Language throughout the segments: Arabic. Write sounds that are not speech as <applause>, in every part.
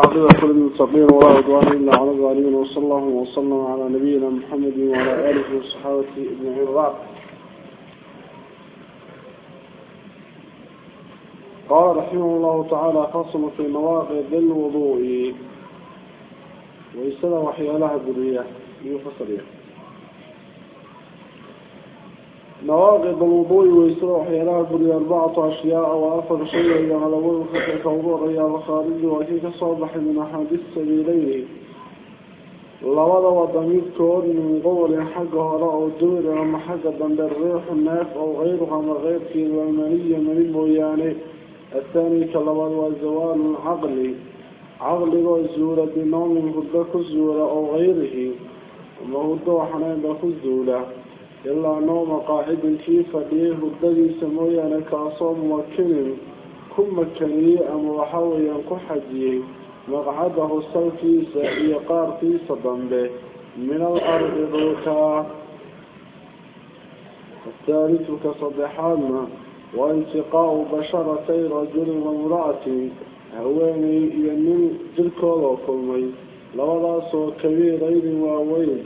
عقيدة كل المتقين ولا عدوان إلا على الظالمين وصلى الله وسلم على نبينا محمد وعلى آله وصحابته أجمعين. بعد قال رحمه الله تعالى فصل في مواقع الوضوء. ويسدى وحيالها الدرية يفصلها نواقض الوضوء ويسرى وحيالها الدنيا أربعة أشياء وأفر شيء على خطأ كوضوء رياض خارجي وكيك صبح من أحاديث سبيلين. لوضع وضمير كون من قول حق هراء الدور أما حق بند الريح الناف أو غيرها ما غير في المنية من الموياني الثاني كاللوض والزوال العقلي عقلي وزورة بنوم هدى كزورة أو غيره. وما هدى وحنين كزورة إلا نوم قاعد في فديه الذي سمويا لك أصاب مكنم كم مكني أم وحاوي ينقح ديه مقعده السوفي سيقار في صدمه من الأرض روكا الثالث كصدحان وانتقاء بشرتي رجل ومرأة هواني ينمي جلكولو كلمي لولا صوت كبيرين واوين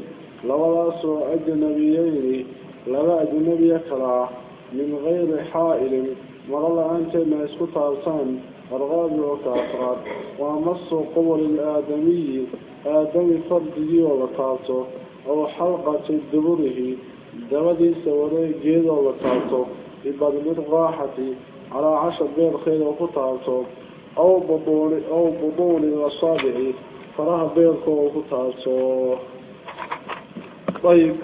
لو لوضاسو أجنبيين لبا أجنبي أكرا من غير حائل مرلا أنت ما يسكت أرسان أرغابي وكأفراد وامصوا قبل الآدمي فرد فرده وبطالته أو حلقة الدبره دبدي سوري جيد وبطالته إبادة مرغاحة على عشر بير خير وكتالته أو بضول أو بضول الأصابع فراه بير بيركو وكتالته طيب.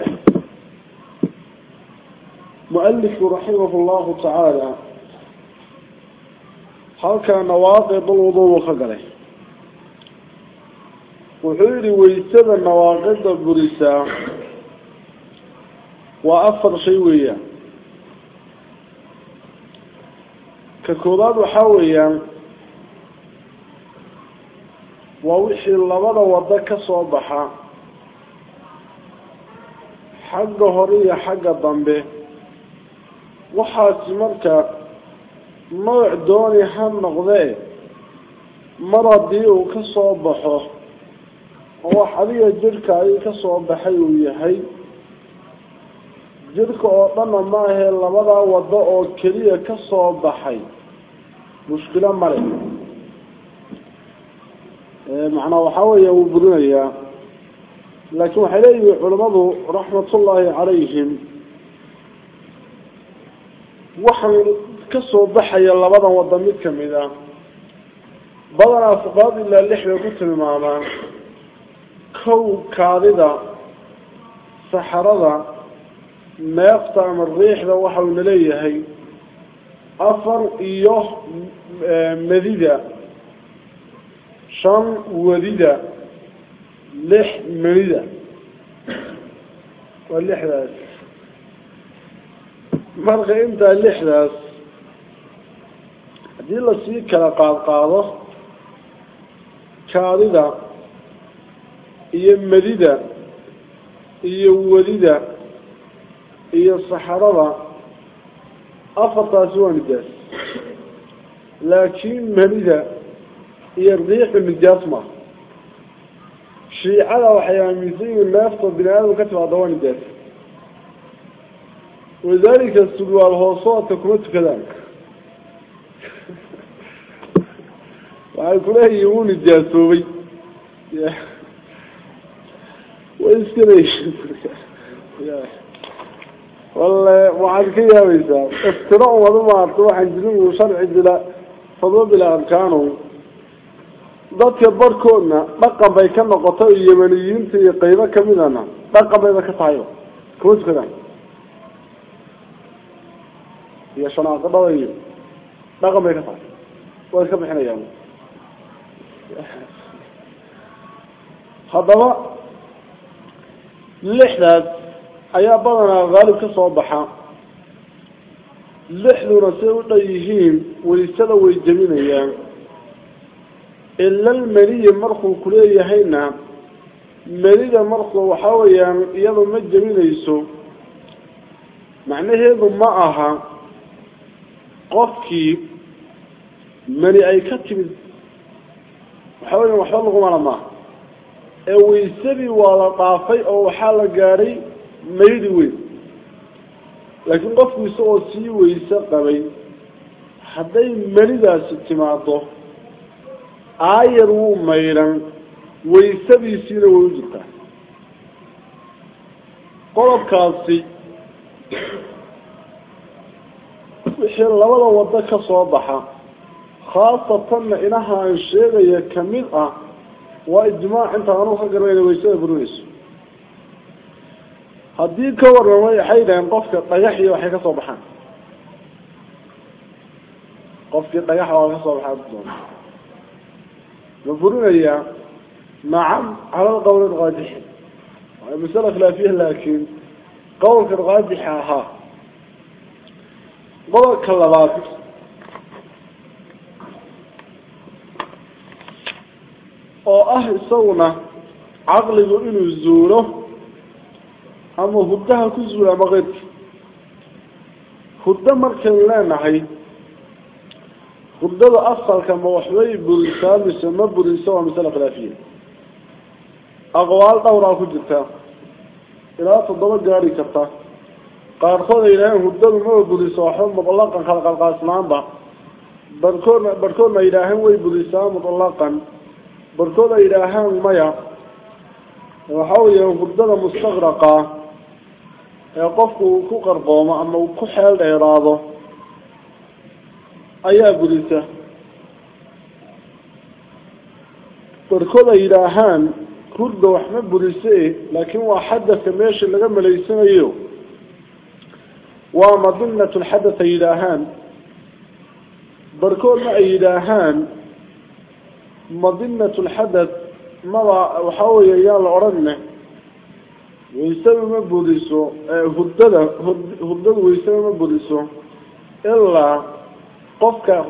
مؤلف رحمه الله تعالى. هل كان نواقض الوضوء خقله وحيري ويسد النواقض البريسة. وأفر شيوية. ككوداد وحاوية. ووحي اللبضة ودك صوبحا xagga hore iyo xagga dambe. Waxaasi marka nooc dooni ha noqdee mar haddii uu ka soo baxo oo wax adiga jidhka ayuu ka soo baxay uu yahay jidhka oo dhanna ma ahee labadaa waddo oo keliya ka soo baxay mushkilo male macnaa waxaa weeya wuu burinayaa لكن حليل علمضوا رحمة الله عليهم. وحن كسوا بحي الله بضا وضمتكم إذا بضا أفقاد إلا اللحية قلت المعنى كو كاذدة سحرضة ما يقطع من الريح ذا وحو نليه أفر إيوه آه، مذيدة شن وذيدة لح مريدة. واللحظة مرغة انت اللحظة هذه السيكة لقال قاضة كاردة هي مريدة. هي وريدة هي الصحراء أفضل سوان الدرس لكن مريدة. هي الريح المجاسمة شيعه وحيان يزيد النفط بناءه كتب عضواني ده وذلك السلوى الهوصوات تكمت كذلك. <laughs> وعالكلاه يقول الجاسوبي <laughs> وإيش كده؟ إيش <laughs> والله وعالكي يا ويساب افتراء وضمع الطبع عن جنوب وشرع الدلاء فضل بلا أركانه. Dadka barkoodna dhaqan bay ka noqoto yemaniyiinta iyo qaybo kamidana dhaqan bayba ka tahay. Kuma tukadaan iyo shanaaqadhada iyo dhaqan bay ka tahay. Way ka bixinayaan. Haddaba lixdaas ayaa badanaa haalib ka soo baxa. Lixduna siay u dhan yihiin waysada way jebinayaan ila almeriyi markuu kuleeyahayna merida markuu waxaa weeyaan iyada ma jebinayso macnaheedu ma aha qofkii meri ay ka timid. Waxaa weyan waxba lagumana maaha ee waysadii waa la dhaafay oo waxaa la gaadhay maydi weyn. Laakiin qofku isagoo sii wayse qabay hadday meridaasi timaado aayar wuu mayran waysadiisiina way u jirtaa. Qodobkaasi wixii labada waddo ka soo baxa khaasatanna inaha aan sheegaya ka mid ah waa ijmaac inta anu ka garanayna waysada burinayso haddii ka warramay waxay dhaheen qofka dhagax iyo waxay ka soo baxaan. Qofkii dhagax waa ka soo ma burinayaa nacam cala qawl raajix masala khilaafiya laakiin qawlka raajixa ahaa qodobka labaad. Oo ah isaguna caqligu inuu zuulo ama hurdaha ku zuulo ama keyrka hurdo markaynu leenahay khilaafiya aqwaal dhowraa ku jirta ilaa toddoba gaari karta qaarkood ay yidhaaheen hurdadu maba buriso waxba mutlaqan kala qalqaasnaanba barkoodna barhkoodna ay yidhaaheen way burisaa mutlaqan barhkood ay yidhaahaan maya waxa weya hurdada mustaqraqa ee qofku uu ku qarboomo ama uu ku xeel dheeraado ayaa burisa barkood ay yidhaahaan hurda wax ma burise laakiin waa xadadka meesha laga malaysanayo. Waa madinat lxadath ay yidhaahaan. Barkoodna ay yidhaahaan madinat lxadath maba waxa weya yaan la odhanne. Waysaba ma buriso hurdada hurdada waysaba ma buriso ilaa قفك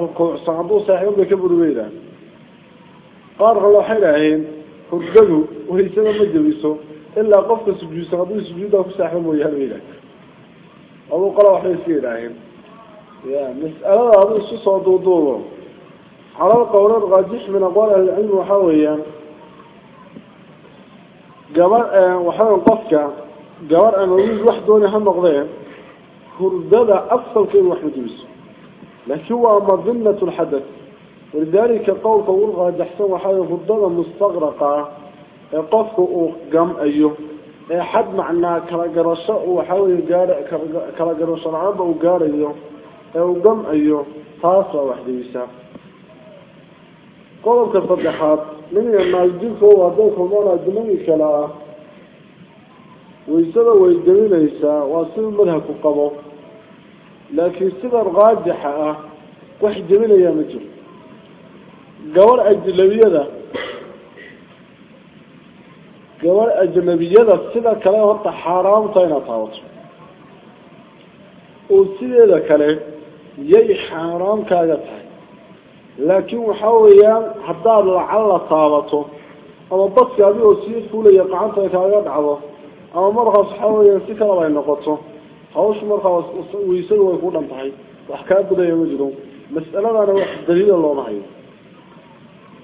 صعدو ساحيون بكبر ويدا قارغ الله حلعين حرقلو وهي سنة مجلسو إلا قفك سجو صعدو سجودا في ساحيون ويها ويدا أبو قلع وحي سيدا عين يا مسألة هذا شو صعدو دولو على القول الغاجش من أقوال العلم وحاويا قبر وحاوي قفك قبر أنه يجوح دوني هم مقضيه هردد أفصل كين وحمد يوسف لكن هو مظنة الحدث. ولذلك قول قول راجحسن وحاجة فضل مستغرقة. قفك قم أيه حد معنا كلا قرشاء وحاول كلا قرشاء العرب وقار أيه أو قم أيه تاسع وحده يسا قول كالصدحات من يما يجيك هو هذوك المرة جمعي كلا ويدمين يسا واسل ملهك قبض laakiin sida raajixa ah wax jebinayaa ma jiro. Gabar ajnabiyada. Gabar ajnabiyada sida kale horta xaaraamta inaad taabato. Oo sideeda kale yay xaaraamkaaga tahay. Laakiin waxaa weeyaan haddaad lacal la taabato ama baska adigoo sii fuulaya gacanta kaaga dhacdo ama markaas waxaa weeyaan si kalaba ay noqoto hawshu markaa waysada way ku dhan tahay wax kaa budaya ma jiro. Mas'aladana wax daliila looma hayo.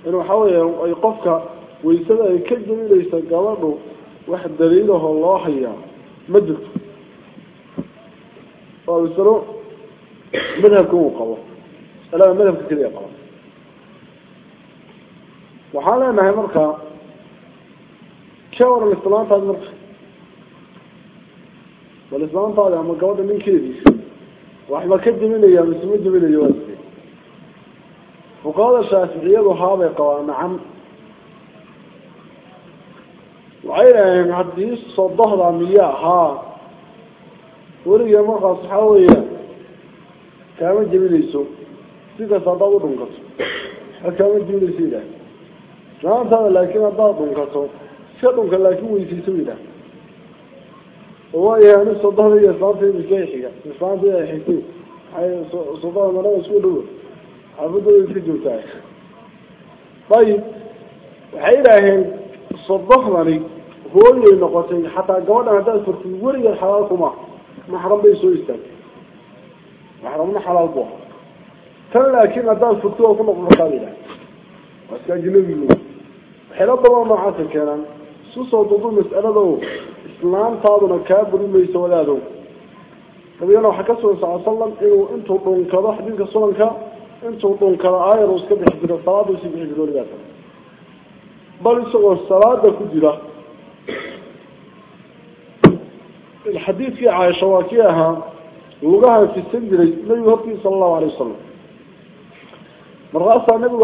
In waxa weya ay qofka waysada ay ka jebinaysa gabadhu wax daliilahoo loo hayaa ma jirto. Waa masalo madhabka uu qabo. Masalada madhabka keliya qabo waxaan leenahay marka ka waran islaantaas marka bal islaantaada ama gabadha ninkeedii waxba ka jebinaya mise ma jebinayo waa sidee fuqahada shaaficiyadu haabay qabaa nacam waxay dhaheen haddii sodohda miya haa weliga markaas waxaa weya kaama jebinayso sidaas haddaad u dhunkato a kaama jebinayso yidhaah islaantaada laakiin haddaad dhunkato iska dhunka laakin weysayso yidhaah waayahay ani sodohda iyo islaantayda iska xiga islaantayda ay xigtay waxay sodohda marada isku dhowo xaafadooda iska joogtaa ayib waxay idhaaheen sodohdani hooyay noqotay xataa gabadhan haddaad furtid weligeed xalaal kuma maxram bay soo istaagtay maxramna xalaal bu aha tan laakiin haddaad furtid oo ku noqon kartaa ba idhaha waa iska ajnabigu xelo badan noocaasa keenaan isu soo dudu mas'alado islaamtaaduna kaa buri mayso wadaadow nabigana waxaa ka sugan sal slam inuu intuu dhunkado xadiidka sunanka intuu dhunkado aayar uu iska bixi jiro salaada usii bixi jiro waligaas bal isagoo salaada ku jira xadiidkii caaisha waa kii ahaa lugaha fisan jiray nabigu hortiisa sala allahu alay wasalam markaasaa nabigu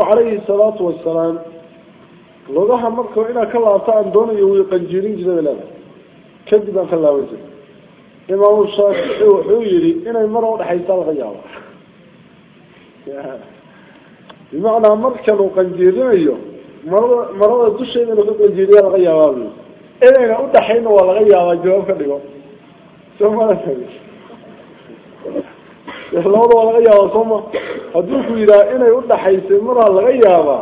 kadib aan ka laaban jiray imaamu shaafici wuxuu yihi inay mar udhexaysaa laga yaabo bimacnaa markan uu qanjiirinayo marada marada dusheeda inuu ka qanjiiriya laga yaabaa inayna udhaxayna waa laga yaabaa jawaab ka dhigo. Soo mala labada waa laga yaabaa sooma hadduu ku yidhaha inay udhaxaysay maraa laga yaabaa.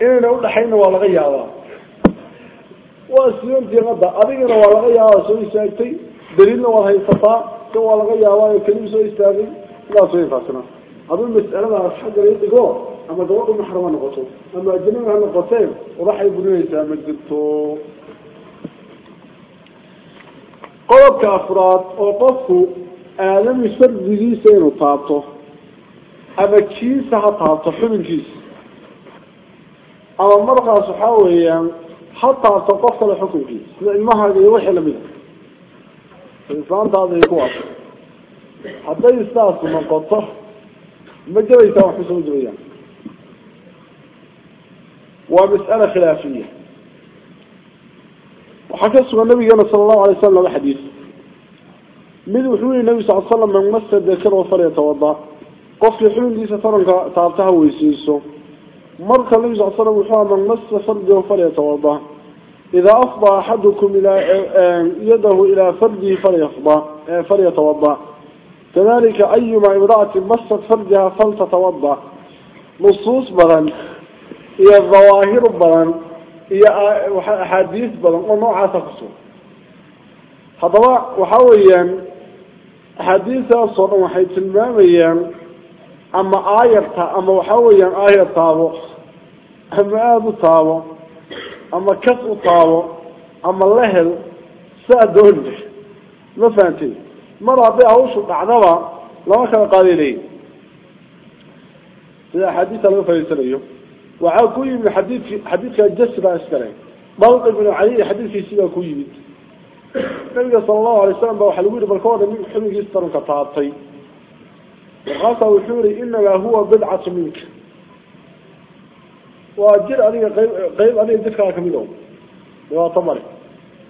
Inayna udhaxayna waa laga yaabaa waa siyoontiiqada adigana waa laga yaabaa soo istaagtay. Daliilna waad haysataa ka waa laga yaabaa keliu soo istaagay. Sidaas way taasina aduu mas'aladaas xagga la dhigo ama gabadhu maxram ha noqoto ama ajnabi ha noqoteen waxay burinaysaa ma jirto. Qodobka afraad oo qofku aadami fardigiisa inuu taabto ama kiisa ha taabto xubinkiisa. Ama markaas waxaa weeyaan حتى تفصل حقوقي لأن ما هذا يوحي لمن الإنسان هذا يقوعك حتى يستاس من قطع ما جري يتوح في سنجريا ومسألة خلافية. وحكى سوى النبي صلى الله عليه وسلم الحديث. من حلول النبي صلى الله عليه وسلم من مسجد ذكر وفر يتوضع قفل حلول ليس ترنك تعبتها ويسيسه. مركز النبي صلى الله عليه وسلم من مس فرد فليتوضأ. إذا أفضى أحدكم إلى آه، آه، يده إلى فرده فليفضى آه، فليتوضأ. كذلك أيما امرأة مست فردها فلتتوضأ. نصوص بلن هي الظواهر بلن هي حديث بلن ونوعها تقصر هذا وحاوليا حديثة صورة وحيث الماميا أما آيرتها أما وحاوليا آيرتها أما أبو طاوة أما كسو طاوة أما الليهل سأدون ما فأنتي ما رابي أوصل أعضبا لما كان قادي لي. هذا حديث الله فريس لي وعاو من حديث الجسر أسكري بلق ابن علي حديث يسيبا كويب قلق صلى الله عليه وسلم بأو حلوير بالكوانا من حلوير يسترن كطاطي. وقاطه الحوري إنما هو بدعة منك. Waa jir adiga qayb qayb adiga jidkaaga ka mid o dhibaato male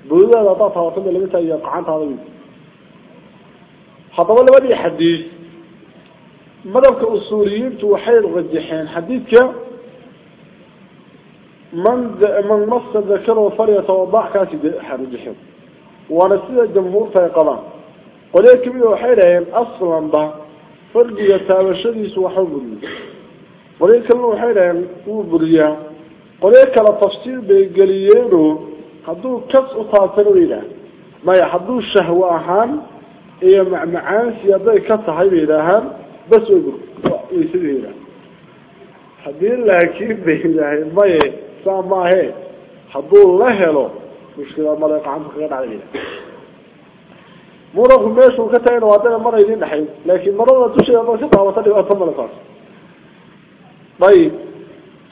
boodaada haddaad taabato ma laga taagiya qacantaada wy haddaba labadii xadiis madabka usuuliyiintu waxay rajaxeen xadiidka man man masa dakaro falyatawadac kaasi rajaxeen waana sida jamhuurta ay qabaan. Qolyo kamida waxay dhaheen aslanba fardiga taabashadiisu waxba buriyo qolyo kalena waxay dhaheen wuu buriyaa qolyo kale tafsiir bay geliyeeno hadduu kas u taabtana way yidhaah maya hadduu shahwo ahaan iyo macmacaansi hadday ka tahay bay yidhaahaan bas way bur way sida yidhaah haddii laakiin bay yidhaaheen maye saa maahe hadduu la helo mushkila male gacanta kaga dhacday muranku meeshuu ka tagayna waa طيب.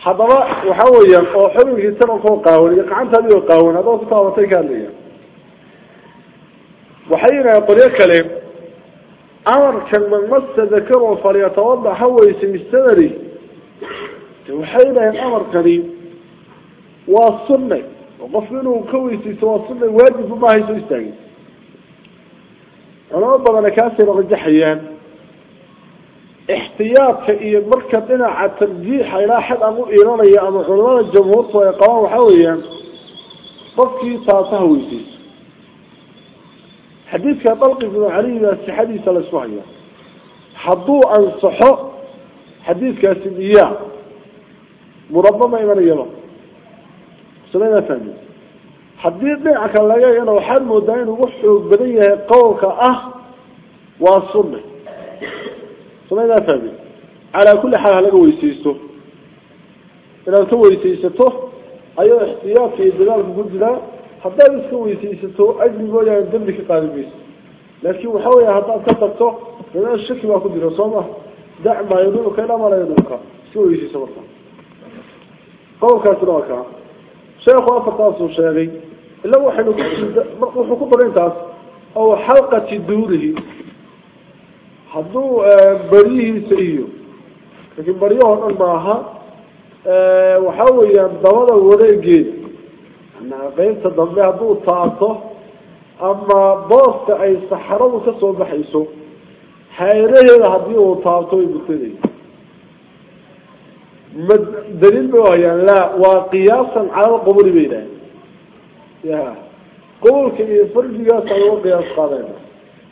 حضرة وحويا أو حلو جدا نكون قاون يقع عن تبي قاون هذا صفر تيكال لي وحينا يقول يا كلام أمر كان من مس ذكره فليتوضع هو يسمى السنري وحينا الأمر قريب واصلنا وقفلوا كويس يتواصلنا واجب ما يسوي سويستاني أنا أبدا أنا كاسي رغجحيان ixtiyaadka iyo marka dhinaca tarjiixa ilaa xad aan u iilanaya ama culamada jamhuurtu ay qabaan waxaa weeyaan qofkii taataha weysayso xadiidka dalqi bnu caliy baa sixadiisa laysku haya hadduu ansaxo xadiidkaasi miyaa? Muraba ma imanayaba sameydaa fahmi haddii dhinaca kale laga eegana waxaad moodaa inuu ugu xoog badan yahay qowlka ah waa sunne sameydaa fahmi calaa kulli xaal halaga weysaysto inaad ka weysaysato ayuu ixtiyaadka iyo dadaalka ku jiraa haddaad iska weysaysato ajri mooyaane dambi ka qaadi mayso. Laakiin waxa weya haddaad ka tagto dana shaki baa ku jira soo ma dac maa yadunuka ilaa maa laa yadunuka iska weysayso marka. Qodobkaasina waa kaa. Sheekhu afartaasuu sheegay ila waxaynu wuxuu ku daray intaas oo xalqati duurihi hadduu baryihiisa iyo laakiin baryahoo dhan maaha waxa weeyaan dabada wareegeeda qeybta dambe hadduu taabto ama booska ay saxaradu ka soo baxayso xeeraheeda haddii uu taabto way butanay ma daliil bay hayaan la waa qiyaasan cala qubuli bay yidhaaheen ya qubulka iyo fardigaasa laga qiyaas qaadayna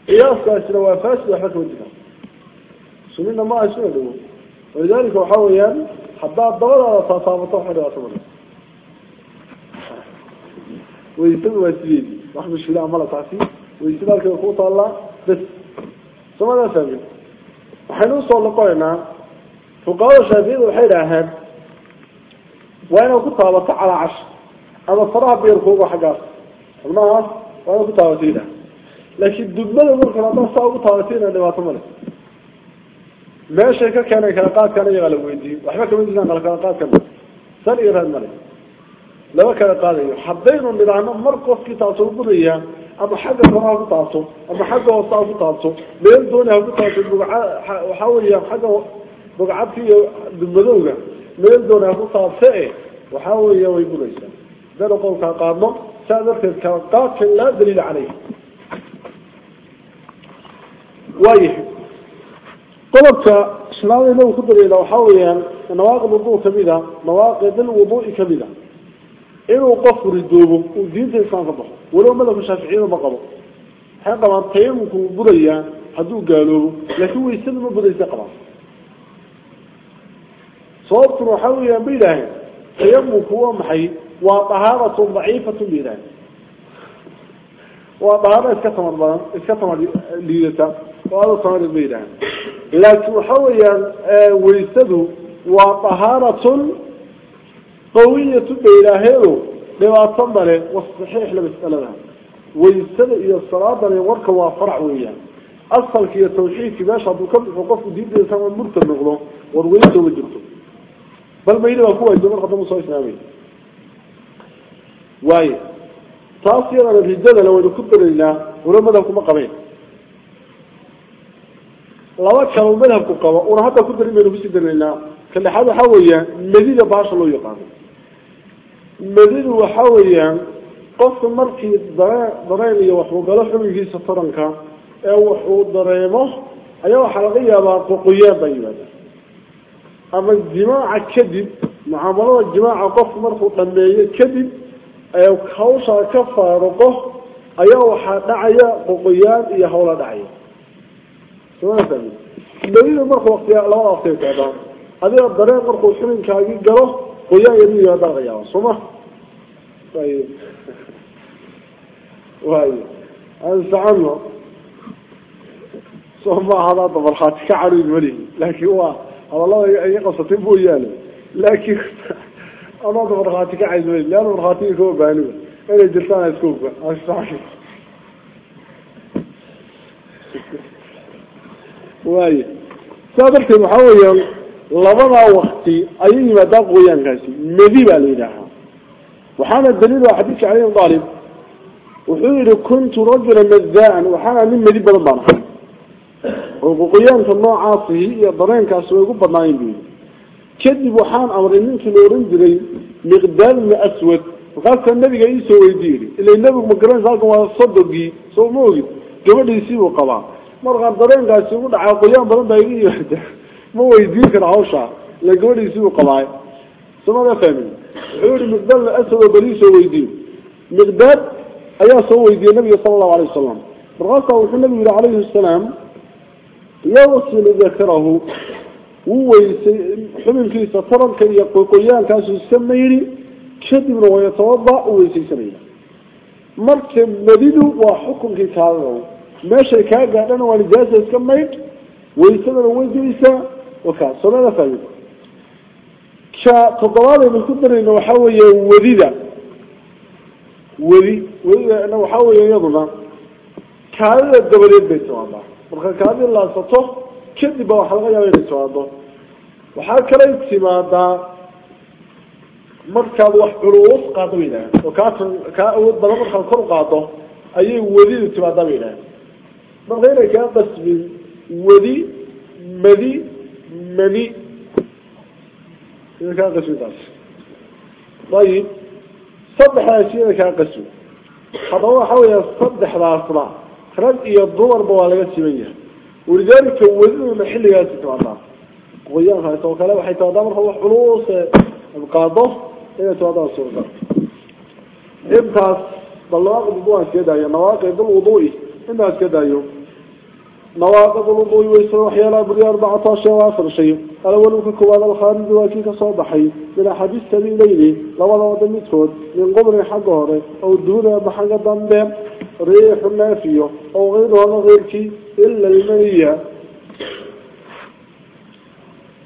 قياس كاسر وفاس لحك وجهه سنين ما عايزين له. ولذلك وحاول يعني حضاء الضغط على صاصابة وحده أصبره ويسمى وسبيل نحن مش فلاء مالا تعفيه ويسمى لك الخوطة الله بس. ثم هذا سبيل. وحين نوصل لقوعنا فقال شبيل وحيد أهم وأنا كنت على عشر أنا الصراحة بيركوب وحقاص الماس وأنا كنت على سيده laakiin dugmada markan haddaad saa ugu taabatayna dhibaato male meeshay ka keenay kala qaadkana iyagaa la weydiiyey. Waxba kama jiraan kala qaadkana sal iyo raad male laba kala qaadayo. Haddaynu nidhaahno mar qofkii taabto gudaya ama xagga kore ku taabto ama xagga hoose ha ku taabto meel dooni ha ku taabto waxaa weya xagga bugcadka iyo dugmadowga meel dooni ha ku taabte e waxaa weya way gudaysaa hadaynu qowlkaa qaadno saa darteed kala qaadkan laa daliila caleyh وايح. قلبت شلال إلا وخدر إلا وحاوليا نواقب الوضوء كبيرة نواقب الوضوء كبيرة. إنه قفر الدوب ودينة إنسان فضح ولو ملك الشافعين مقبض حقا ما تقيمكم بريا حدوه قالوا لكن هو يسلم بريا تقرأ. صوبت وحاوليا بيلاهي. تيمك هو محي وطهارة ضعيفة بيلاهي. وطهارة إسكتم الله إسكتم ليلتا لي وهذا صار الميدان. لكن حويا ويسدو آه، وطهارة قوية بإلهيه لما تنبري والصحيح لما اسألنا ويسد إلى الصلاة ليورك وفرع ويا أصل في التوحيد في باشا عبد الكبير فقف دي دي سامة مرتا نغلو ورويته وجبته بل ما يلي بقوة إذا مرحبا مصاري واي. تاصيرا في لو أن كبر لله ورمضا كما لو كانوا منهم كقبة ورا هذا كل كريم ينفيس دلنا كل حاجة حاولية مزيد باش لو يقام مزيد وحاولية قص مركي ضر ضرني وحوق قلاش من جيس فرنكا أو حوق ضريمه أيوة حلقية بقوقية ضيبة أما الجماعة كذب. معاملة الجماعة قص مركو تنبية كذب. أيوة خوصة كفارقة. أيوة حدعية بقوقيات يهولا دعية, دعية. Medidu markuu waqtiya labada waqtiga kaadaan adiga dareen markuu xubinkaagii galo qoyaan yadu yimaada laga yaaba sooma way way aan socono soo maaha hadaa dabalkhaati ka caruyn malihi laakiin waa hadalada ay qabsatay mooyaane laakiin anaa dabalkhaati ka cayn mali leana markhaatiga kama baaniba inay jirtaan iska oga waay saa darteed waxaa weeyaan labadaa wakti ayay yimaadaan qoyaankaasi medi baa la yidhaahaa. Waxaana daliil a xadiidka cali bin aalib wuxuu yihi kuntu rajula madaan waxaana nin medi badan baan ahay oo qoqoyaanka noocaasihi iyo dareenkaasi way gu badnaayen bu yidhi. Kadib waxaan amray ninkii la oran jiray miqdaad bni aswad. Markaasaa nabiga iisoo weydiye yihi ila nabigu ma garanaysa halkan waa sodogii soo ma ogid gabadhiisii buu qabaa badan baa iga yimaada ma weydiin kara hawsha ila gabadhiisii buu qabaay samada fahmin wuxuu yihi miqdaad bni aswad oo bali soo weydiye miqdaad ayaa soo weydiiyey nabiga sala allahu alayh wasalam markaasaa wuxuu nabigu yihi calayhi asalaam yawsilu dakarahu wuu weysay xubinkiisa taranka iyo qoqoyaankaasu iska mayri kadibna wayatawada u weysaysanaya marka medidu waa xukunkii kaadada wakaa somada fahmi ka toddobaad aynu ku darayno waxaa weeye wedida wedi wedida waxaa weeye iyaduna kaadida dabadeed bay timaadaa marka kaadii laasato kadib ba waxa laga yaaba inay timaado waxaa kalay timaadaa markaad wax culus qaado bay yidhaaheen oo kaa kaa awood badan markaad kor u qaado ayay wedidu timaadaa bay yidhaaheen marka inay kaa qasbin wedi madi mani. Kaa qasbin taas. Ayib saddexdaasi ina kaa qasbin haddaba waxa weeya saddexdaasba rag iyo dumarba waa laga siman yahay. Walidaalika wediduna xilligaasi timaadaa qoyaankaas oo kale waxay timaadaa marka wax culus qaado inay timaadaa suurta intaas bal nawaaqid wudu aan iska daayo nawaaqid lwudu'i intaa iska daayo مواقف الوضوء ويسر وحيالا بري أربعة عشر وآخر شيء. الأول كوالا الخارج واكيك صباحي من حديث تبي ليلي لو لو دميتكود من قبر حقاره أو دون بحق ضمبه ريح ما فيه أو غيره ما غيرك إلا المنية.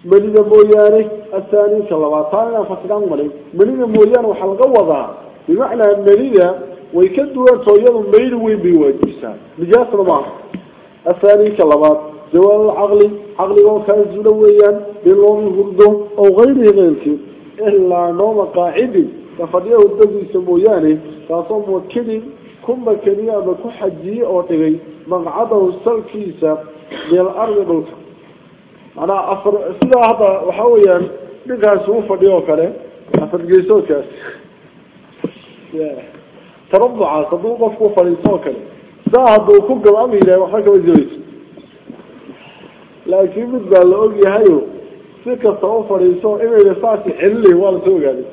مليد مويانه الثاني كالله طالنا فتقان غلي مليد مويانه حلقة وضع. بمعنى المليدة ويكدوا أن تويضوا ميل وين بيواجه نجاس رماح. الثاني كلمات جواب العقل عقل كان زلويا بلون هردو أو غيره غيرك إلا نوم قاعد كفديه الدقي سمويانه فأصم وكلي كم كلي أما كحجي أو تغي مقعده السلكيسة من الأرض ملك أنا أفر سيدا هذا وحويا نقاس وفديه كله أفرقيسو كاس تربع صدوق وفديه كله yidhaha waxba kama jirayso laakiin mid baa la og yahayo si kasta u fadhiiso inayna saasi celinayn waa lasoo ogaaday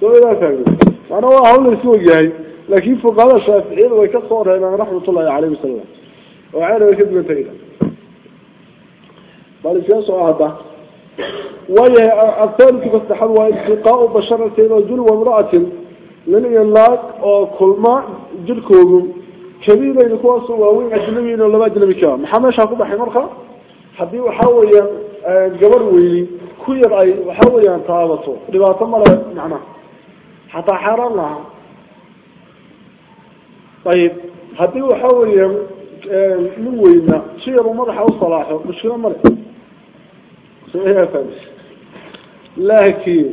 sodaa fahmi maana waa hawl laysu ogyahay laakin fuqahada shaaficiyada way kasoo reebeen raxmatullahi caleyhi wasalam oo ceena way ka duwan tagaysa bal iska soo hadda waayahay athaalika saddexaad waa iltiqaau basharatin rajul wamra'atin nin iyo naag oo kulma jirkoodu kabiilayni kuwaas waaweyn ajnabiyin oo laba ajnabi kaa maxaa meeshaa ku baxay marka? Haddii waxa weeyaan gabar weyni ku yar ay waxa weeyaan taabato. Dhibaato male macnaha xataa xaaraan laha ayib. Haddii waxa weeyaan nin weyna si yar uu madaxa u salaaxo mushkilo male laakiin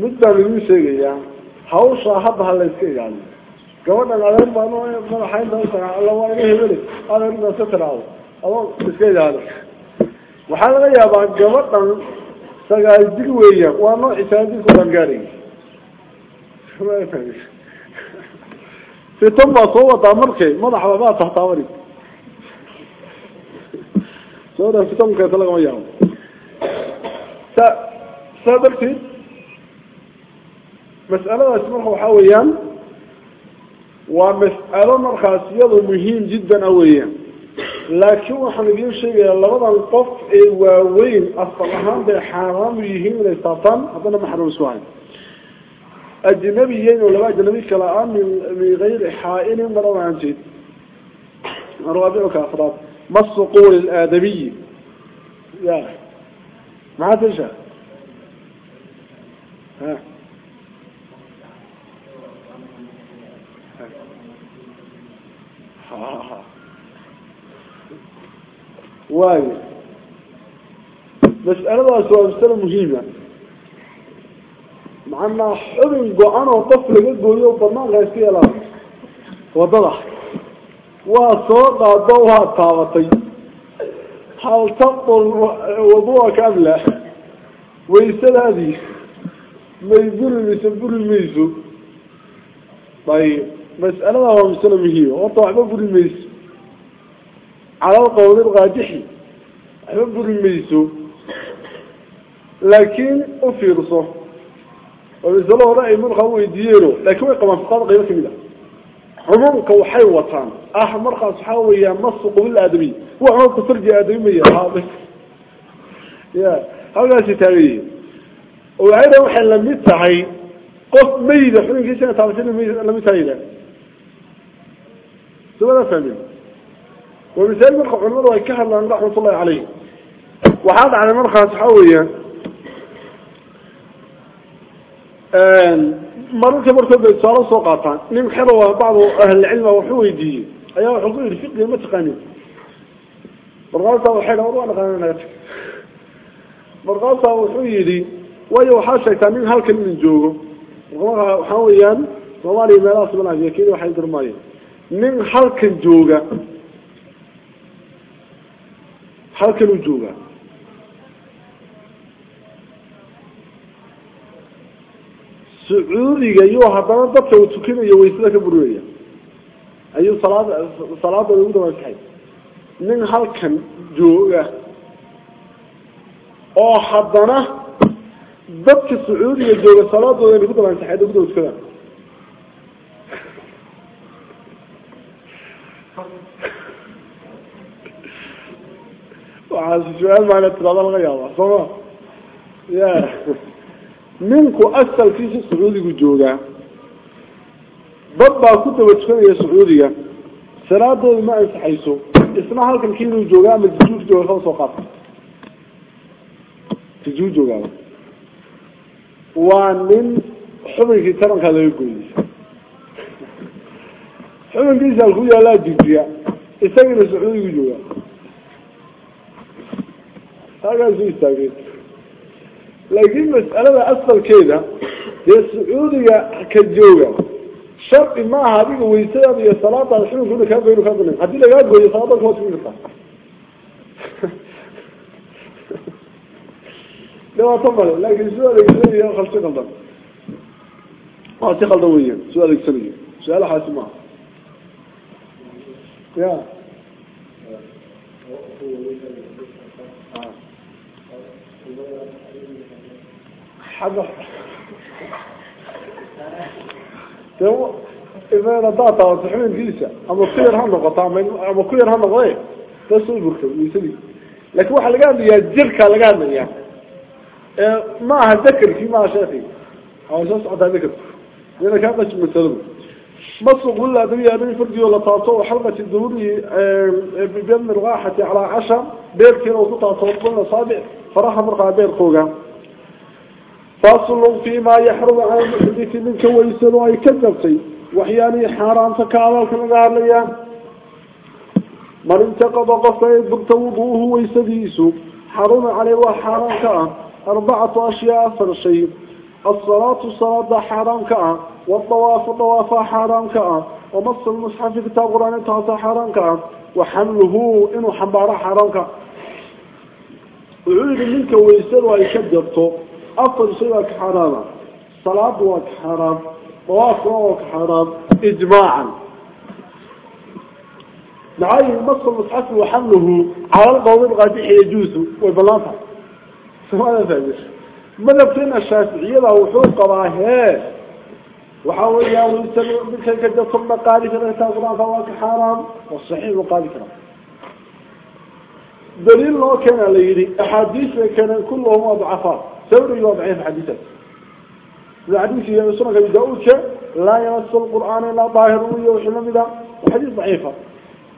mid baan idin sheegayaa hawshaa hadda ha la iska ilaaliyo gabadhan adeer baan madaxa inta usaa alla waa ina hebele adeer inaa ka tiraado. Adoo iska ilaali waxaa laga yaabaa gabadhan sagaal jir weeyaan waa nooci sagaal jirka udan gaadhay fitan baa soo wadaa markay madaxba baa tahtaabani soo fitankeeta lagama yaabo. Sa saa darteed مسألة اسمها وحاويا ومسألة مرخاصية مهم جدا أويا لكن وحن نقول شيء لغض القف وين أصلحان بحرام يهين ليستطان هذا ما حرام سواعي الجنبيين ولا الجنبي كلام من غير حائل مرة عن جد. أروابعك أفراد مصقول الصقور الآدمي؟ يا ما تجه ها. واي. بس أنا ما أسوأ مسألة مهمة يعني. مع أن حرم قعانة وطفل قدو ليه وطمان غير فيها لا. وضلح وصوت عدوها الطابطي حال تطل وضوها كاملة؟ ويسأل هذه. ما يقول اللي يسبر الميزو. طيب. Mas'alada waa masalo muhiima horta waxba buri mayso. Cala alqawli raajixi waxba buri mayso. Laakiin u fiirso oo masalo hore ay markaa weydiiyeeno laakiin way qabaan fuqaada qaybo ka mid a cumuumka waxay wataan. Ah markaas waxaa weeyaan nasu qabil aadamiy wa cumuumka farji aadami maya ya halkaasi taagan yihiin oo waxay waxay la mid tahay qof mayda xubinkiisa taabashada la mid tahay yidhah وماذا فهمين ومثال مرخة قلنا كهر لأن رحمة الله عليه. وهذا على مرخة تحوية مرخة آه، مرتبة صار صوقاتا نمحروا بعض أهل العلم وحوي دي. أيها الحضور الفقه ما تقاني مرغاصة وحيلة وروانا قانونا مرغاصة وحوي دي. ويو حاشي تامين هالكلمين جوه. مرغاصة وحويا ووالي ميراس بنا فيكين وحيد رمائي nin halkan jooga halkan u jooga. Sacuudiga iyo haddana dadka uu tukinayo waysada ka burinaya ayuu salaada salaadooda ugu dabaankaxay nin halkan jooga oo haddana dadka sacuudiga jooga salaadooda inay ku dabaankaxay ugu daba tukadaan waxaas su-aal maana tiraada laga yaaba sooma ya ninku asalkiisa sacuudigu joogaa dad baa ku daba tukanaya sacuudiga salaadooda ma ansaxayso isna halkan kiinuu joogaa ama tijuuf jooga kaba soo qaata tijuuf joogaaba waa nin xubinkii tarankaa laga gooyey xubinkiisa halku yaallaa jijiya isagana sacuudigu joogaa laakiin mas'alada asalkeeda dee sacuudiga ka jooga shardi ma aha adiga waysadaada iyo salaadaada xubinka ina kaa goyn kaa banayn haddii lagaa gooyo salaada kuma tukan kartaa dhibaato male laakin su adeegsanaya qalsi qaldan waa si qaldan weeyaan su adeegsanayo su-aalahaasi maaha ya xagga hadaad taabato xubinkiisa ama ku yar ha noqoto ama ama ku yar ha noqde da soo burtay waysadii laakin waxaa laga hadlayaa jirkaa laga hadlayaa ma aha dakerkii maaha sheekhi waa soo socotaa dakerku ina kaa qaji masaladu masuq ladabiyaadai fardigo la taabto xalqati duhuri bibadni raaxati calaa casha beerkiina uu ku taabto bana saabic faraha markaa beerkooga faslun fi فصل فيما يحرم على المحدث منك ويسألوا أي كذبتي. وحياني حرام فكاملك نقال لي من انتقض قصة يذبت وضوه ويسديسه. حرم عليه وحرام كان أربعة أشياء شيء، الصلاة الصلاة حرام كان والطواف طواف حرام كان ومص المصحف كتاب قرآن تعطى حرام كان وحمله إنه حمار حرام كان وعيد منك ويسألوا أي كذبتي أفضل شيء كحرام صلاة وكحرام طواف وكحرام إجماعا. نعايه المصر المتحف وحمله. على القوضين غادح يجوز ويبلانفع سمعنا ثالث ماذا بتين الشاسعية له وحول قراهات وحاول ياهو يستمر منك الكدى ثم قال فرهتا غرافة وكحرام والصحيح وقال كرام. دليل الله كان عليه لي أحاديث كان كلهم أضعفات ثوري يوم عين حديثا إذا حديث يسمى كبير داود لا يمس القرآن إلا ظاهر وحلم إذا حديث ضعيفة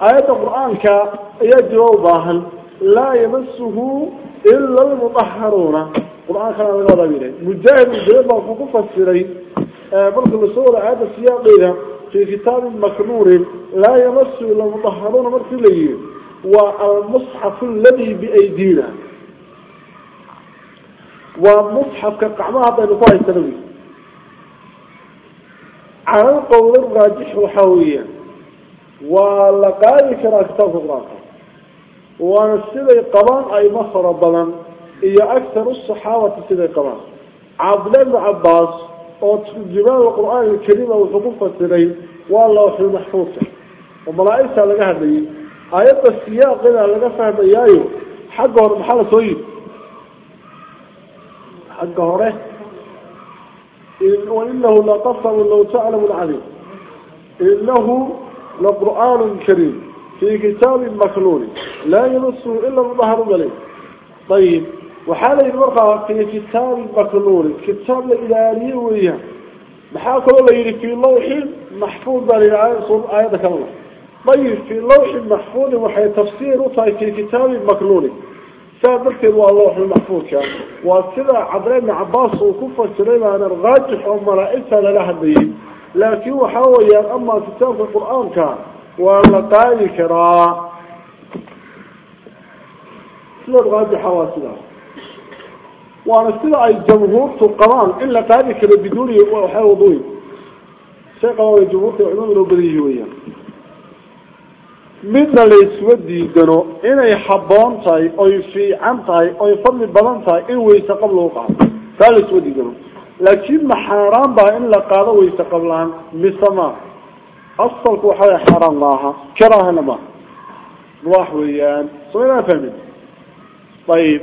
آيات القرآن كيجرى ظاهر لا يمسه إلا المطهرون القرآن كان من هذا بينه مجاهد الجيبة وفقفة السرين برق الصورة هذا السياق في كتاب مكنور لا يمس إلا المطهرون مرسلين والمصحف الذي بأيدينا ومصحف كقعمها بين طاعة السنوية على قول الراجح وحاوية ولقائي كرا كتاب الراقة وان السيدة القبان اي مصر ربلا اي أكثر الصحابة السيدة القبان عبدالله عباس وجبال القرآن الكريم وحبوفة السيدة والله وحي المحفوظة وملائسة لقاها دي أيضا السياق لقاها فهم ايايو حقه ورمحالة سويد حقه حقهره وإنه لا تفهم لو تعلم العليم. إنه لقرآن كريم في كتاب مخلول لا ينصه إلا الظهر مليم طيب وحالة المرقى في كتاب مخلول كتاب الإلهي وإياه بحاك الله إلي في اللوح محفوظة للعائل آياتك الله. طيب في اللوح المحفوظ وحي تفسيره في كتاب مخلول سابقه هو الله المحفوظ وصدى عبرين عباس وكفة وكفر سليم عن الغاجح ومرائسة لله الدين لكن هو حاول أن أما في القرآن كان وأن قائل كراء سلى الغاجح وصدى وأن سلى الجمهور القرآن إلا قائل كراء بدون وحاول ضوي سيقوا الجمهور في علوم ربريه ويان tahay oy fadli badan tahay in wayse qab lagu qaado taa laysuma diidano laakiin ma xaaraan baa in la qaado wayse qablaan mise ma asalku waxa way xaaraan maaha karaahana maaha mubaax weeyaan somaynaa fahmin ayib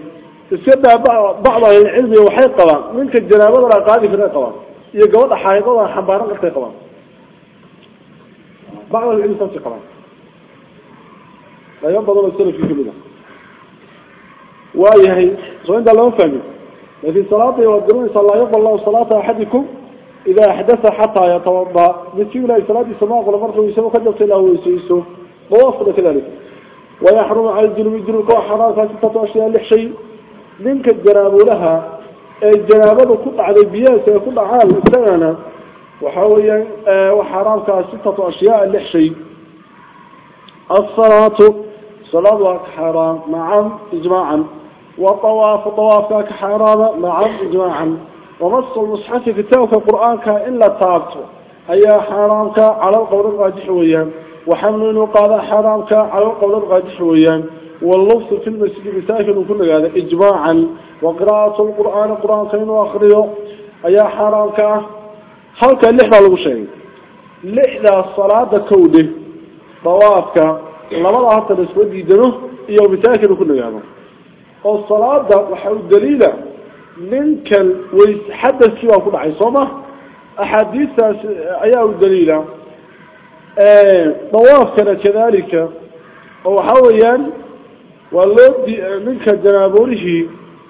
iska daa bacd ahlilcilmiga waxay qabaan ninka janaabadana qaadi karay qabaan iyo gabadha xaaidada xambaaran kartay qabaan bacd ahlilcilmi saasay qabaan قيام بدل السنة في كل كلنا وايهي سوين دالهم فهمي. لكن صلاة يوضرون صلى الله يقبل الله صلاة أحدكم إذا أحدث حتى يتوضى نتيب لأي صلاة السماء قول مرحب يسمى قد يصل له ويسيسه. ووصل كذلك ويحرم على الجنوب الجنوب كوى حراسة ستة أشياء لحشي لنك الجناب لها. الجناب هذا قطع البياس يقول عال السنة وحاوليا آه، وحراسة ستة أشياء لحشي الصلاة الصلاة صلاة حرام. نعم إجماعا. وطواف طوافك حرام. نعم إجماعا. ومص المصحف في التوفى القرآن كإلا طابت أي حرامك على القول الغاجحويا وحمل قال حرامك على القول الغاجحويا واللفظ في المسجد ساكن كل هذا إجماعا. وقراءة القرآن القرآن كين وأخره. أي حرامك هل كان لحظة لغشين؟ لحظة الصلاة كوده. طوافك لماذا أعطى الأسود يدنه إيه ومتاكل كل يعمل الصلاة وحاول الدليل منك ويتحدث كيف أقول عصامة أحاديثة أيها الدليل كان كذلك أو حاليا والذي منك جنابوله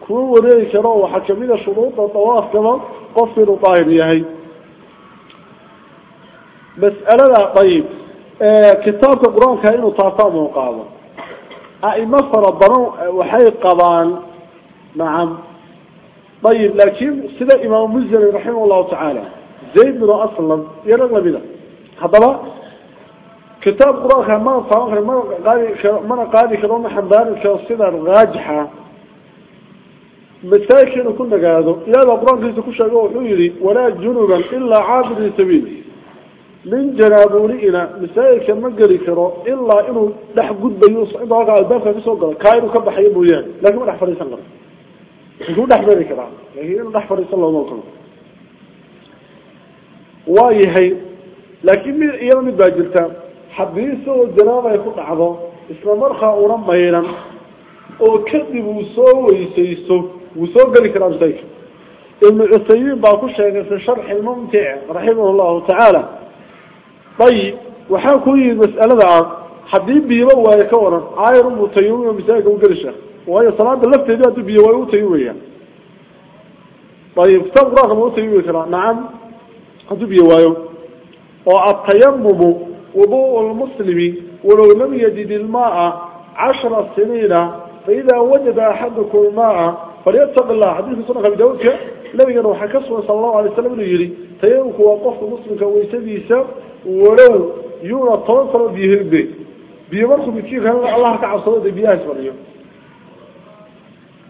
كل وليك روى حكمين شروط الطواف كما قفل طاهر يهي مسألة طيب آه، كتابة القرآن كأنه طافا اي أئمة فربنا وحي القضان نعم. طيب لكن سيدة إمام مزل رحمه الله تعالى زيد من أصلا يرغى بنا. هذا كتاب القرآن ما طافا ما قاري ما قاري كلام حمدان كسيدة الغاجحة مثلا كنا قاعدوا إلى القرآن كيف تكون شغوه ولا جنوبا إلا عابر سبيله nin janaabuuli-ina masaajidka ma geli karo ilaa inuu dhex gudbayo inta halkaa albaabka ka soo galo. Kaa inuu ka baxayo mooyaane. Lakin ma dhex fadhiisan karo. Wuxuu dhex mari karaa. Lakin inuu dhex fadhiisan looma ogolo waa yahay laakiin mid iyada mid baa jirta haddii isagoo janaaba ay ku dhacdo isla markaa una mayran oo kadib uu soo weysaysto wuu soo geli karaa masaajidka ibnu cuthaymiin baa ku sheegay fi sharxi raximah llahu tacaala طيب وحان كوي مسألة عام حدين بيبا وهي كورا عاير متيومي ومتاك وقرشة وهي صلاة اللفتة دي بيبا وتيومي طيب فتاب راغة موتيومي كرا نعم هدو بيبا وهي. وأطيمم وضوء المسلمين ولو لم يجد الماء عشر سنين فإذا وجد أحدكم الماء فليتق الله. حديث صنع قبل داوك لم يروح ينوحكسوا صلى الله عليه وسلم يريد. تيوك مسلم مسلمك ويسديسا ولو يورا طنطر بيه البيت بيمرك بكيك هل الله تعال صلى الله عليه وسلم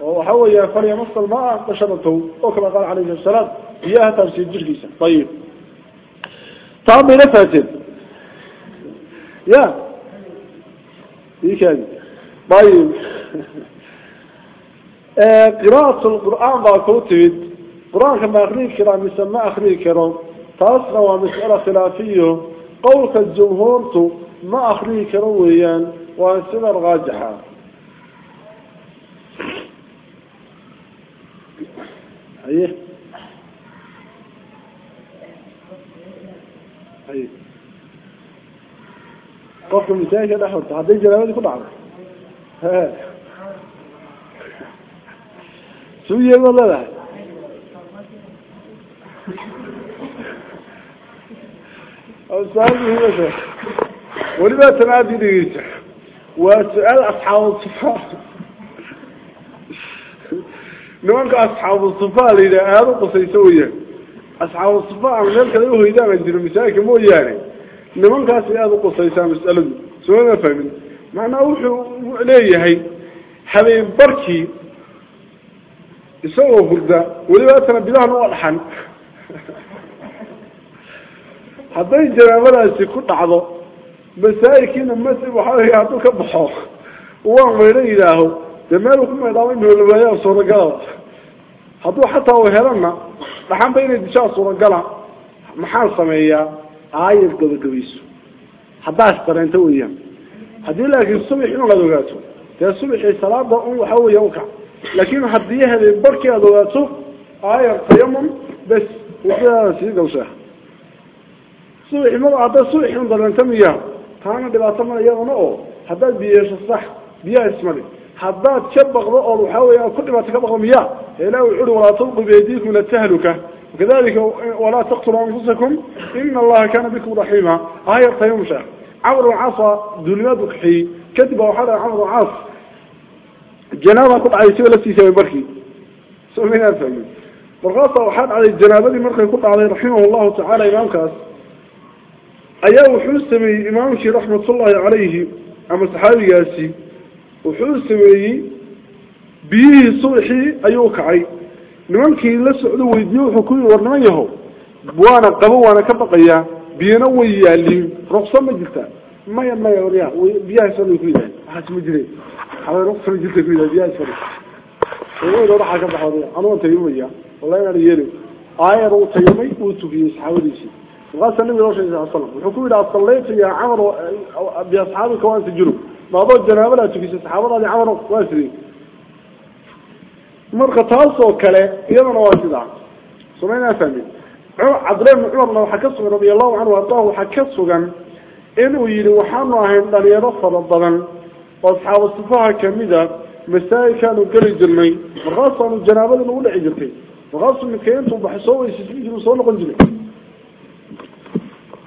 وحوى يا فريا مصر الماء بشرته وكما قال عليه السلام بياه ترسيد جهليسا طيب. طعم نفاتل يا. إيه كان طيب. <laughs> آه، قراءة القرآن باكوتيد قرآن كما أخريه كرام يسمى أخريه كرام تأصنا ومسألة خلافية. قولك الجمهور ما أخريه كرويا وانسنا الغاجحة. أيه؟ أيه؟ قفت المساكة لحظة. هذه جلابات كل عرض. هاي سوية الله لحظة السؤال هو ذا. ولما تنادي ديجة وسؤال أصحاب الصفاء. نوانك أصحاب الصفاء لإذا أهدوك سيسوية أصحاب الصفاء عملان كذا يوهي دام عندنا مساكي مو يعني. نوانك أصحاب الصفاء مسألون سؤالنا فهمين. معنى أوحي إليه هاي. حبيب بركي. يسوه هكذا ولما تنبيناه نوال حنك hadday janaabadaasi ku dhacdo masaa'ilkiina masjid waxaa hadduu ka baxo waa maydho yidhaaho dee meel ku maydhaamo in hoolawaayaa suuragala hadduu xataa u helana dhaxanba inay dishaa suuragala maxaa sameeyaa? Aayar gabagabayso. Haddaas dareento weeyaan. Haddii laakiin subax in laad ogaato dee subaxii salaada un waxa weya ukac laakin haddii habeen barkii aada ogaato aayar tayamum bes wadaada sii gawshaa صوح ما من صوح تم نسميه ثانا دلعت ما يغنى أو. هذا بيش الصح بيش اسمه هذا تبغ رأو وحوي كل ما تبغ مياه. لا وعول ولا طلق بيديك من التهلكة. وكذلك ولا تقتلوا أنفسكم. إن الله كان بكم رحيما. آية طيومشة عمر عصى دنيا دقحي. كذب وحرى عمر عص. جنابة قطع يسوى لسيسوى بركي. سؤالين أفهمين برغاصة وحاد على الجنابة مركي قطع عليه رحمه الله تعالى إمام كاس. Ayaa wuxuu sameeyey imaamkii raxmatullahi calayhi ama saxaabigaasi wuxuu sameeyey biyihii subaxii ayuu kacay. Nimankii la socdo weydiiye wuxuu ku yii war niman yahow waana qabo waana ka baqayaa biyana way yaaliin ruqsa ma jirta. Maya maya warya biyahaas way ku yidhahan waxaas ma jire ruqsa ma jirta ku yidhaha biyahaas fadhi waxaa ka baxood anuga tayamaya wallahi inaan yeeli aayar uu tayamay uu tukiyey saxaabadiisii markaasa nabiga loo sheegay sal slam wuxuu ku yidhi asallaytu ya camar biasxaabika waanta junub ma adoo janaabadaa tukisay saxaabadaadi camar waa sidii marka taasoo kale iyadana waa sidaa sumaynaa fahmin cabdillahi bni cumarna waxaa ka sugan radi allahu canhu ardahu waxaa ka sugan inuu yihi waxaanu ahayn dhalinyaro fara badan oo asxaaba sifaha kamida masaajidkaanu geli jirnay markaasaanu janaabada nagu dhici jirtay markaasuu midka intuu baxay